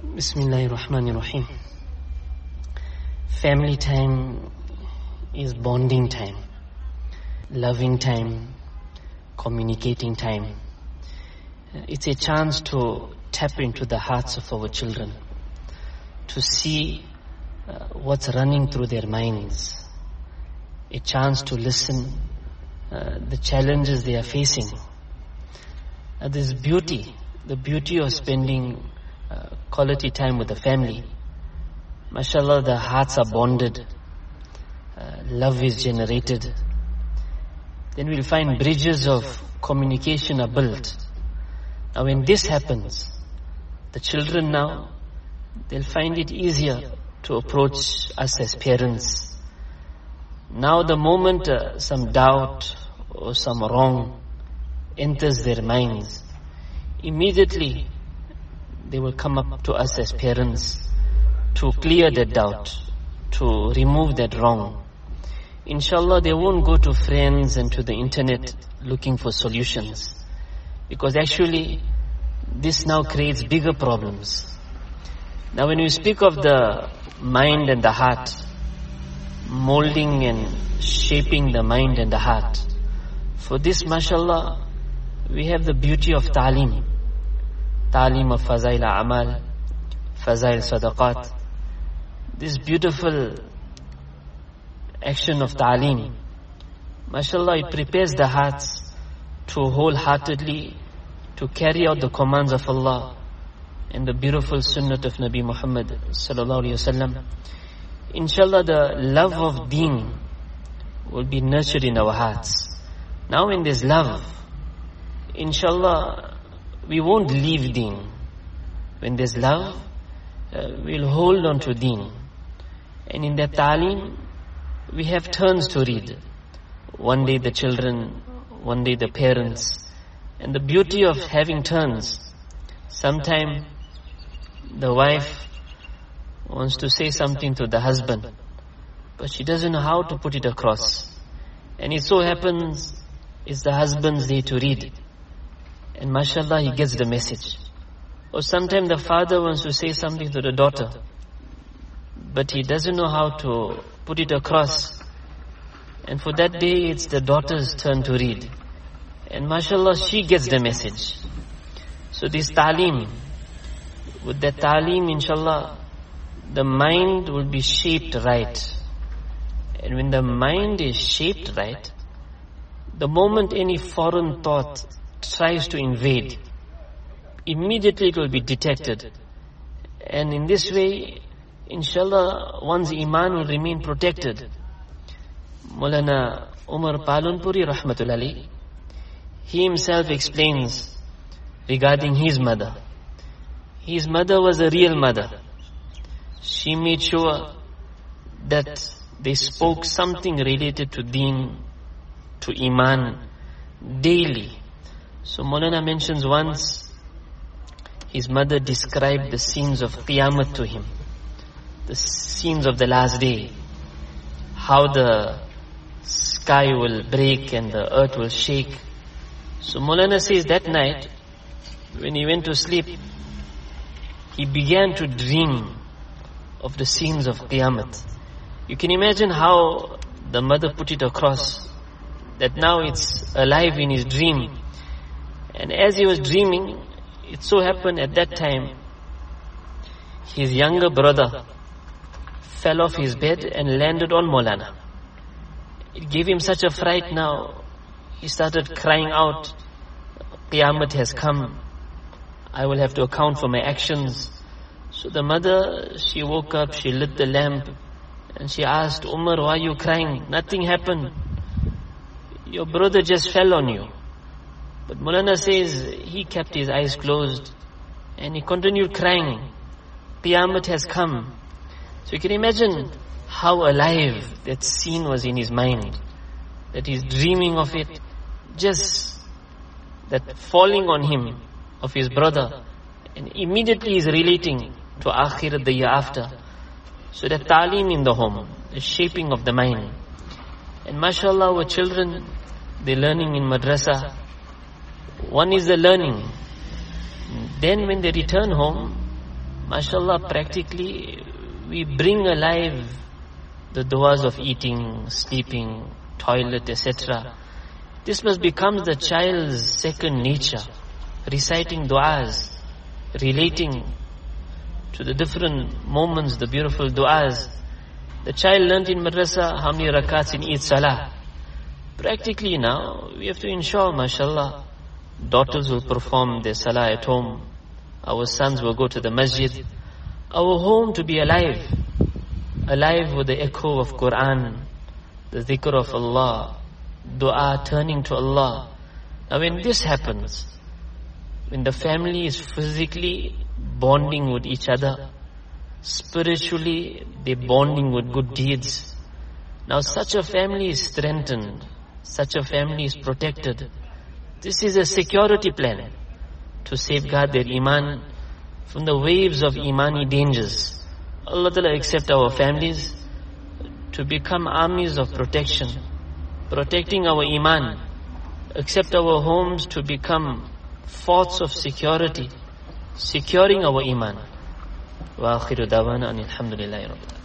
Bismillahir Rahmanir Rahim. Family time is bonding time, loving time, communicating time. It's a chance to tap into the hearts of our children, to see uh, what's running through their minds, a chance to listen uh, the challenges they are facing. Uh, there's beauty, the beauty of spending uh, quality time with the family. MashaAllah, the hearts are bonded, uh, love is generated. Then we'll find bridges of communication are built. Now when this happens, the children now, they'll find it easier to approach us as parents. Now the moment uh, some doubt or some wrong enters their minds, immediately they will come up to us as parents to clear that doubt, to remove that wrong. Inshallah, they won't go to friends and to the internet looking for solutions. Because actually, this now creates bigger problems. Now when we speak of the mind and the heart, molding and shaping the mind and the heart, for this, mashallah, we have the beauty of ta'lim. Ta'lim of Fazail Amal, Fazail Sadaqat. This beautiful action of ta'lim. Mashallah, it prepares the hearts to wholeheartedly to carry out the commands of Allah and the beautiful sunnah of Nabi Muhammad sallallahu alaihi wasallam. Inshallah, the love of deen will be nurtured in our hearts. Now in this love, inshallah, we won't leave deen. When there's love, uh, we'll hold on to deen. And in that talim, we have turns to read. One day the children, one day the parents. And the beauty of having turns, sometime the wife wants to say something to the husband, but she doesn't know how to put it across. And it so happens it's the husband's day to read. And mashallah, he gets the message. Or sometimes the father wants to say something to the daughter, but he doesn't know how to put it across. And for that day, it's the daughter's turn to read. And mashallah, she gets the message. So this talim, with that talim, inshallah, the mind will be shaped right. And when the mind is shaped right, the moment any foreign thought tries to invade, immediately it will be detected. And in this way, inshallah, one's iman will remain protected. Mulana Umar Palanpuri rahmatullah he himself explains regarding his mother. His mother was a real mother. She made sure that they spoke something related to deen, to iman, daily. So Molana mentions once his mother described the scenes of Qiyamah to him, the scenes of the last day, how the sky will break and the earth will shake. So Molana says that night, when he went to sleep, he began to dream of the scenes of Qiyamah. You can imagine how the mother put it across, that now it's alive in his dream. And as he was dreaming, it so happened at that time, his younger brother fell off his bed and landed on Molana. It gave him such a fright now. He started crying out, Qiyamah has come. I will have to account for my actions. So the mother, she woke up, she lit the lamp, and she asked, Umar, why are you crying? Nothing happened. Your brother just fell on you. But Mulana says he kept his eyes closed and he continued crying. Qiyamah has come. So you can imagine how alive that scene was in his mind. That he's dreaming of it. Just that falling on him of his brother. And immediately he's relating to Akhirat the year after. So that talim in the home, the shaping of the mind. And mashallah our children, they're learning in madrasa. One is the learning. Then when they return home, mashallah, practically we bring alive the du'as of eating, sleeping, toilet, etc. This must become the child's second nature, reciting du'as, relating to the different moments, the beautiful du'as. The child learned in madrasa how many rakats in each salah. Practically now, we have to ensure, mashallah, daughters will perform their salah at home, our sons will go to the masjid, our home to be alive, alive with the echo of Quran, the dhikr of Allah, dua turning to Allah. Now when this happens, when the family is physically bonding with each other, spiritually they're bonding with good deeds. Now such a family is strengthened, such a family is protected. This is a security plan to safeguard their iman from the waves of imani dangers. Allah Ta'ala accept our families to become armies of protection, protecting our iman, accept our homes to become forts of security, securing our iman. وآخر دعوانا أن الحمد لله رب العالمين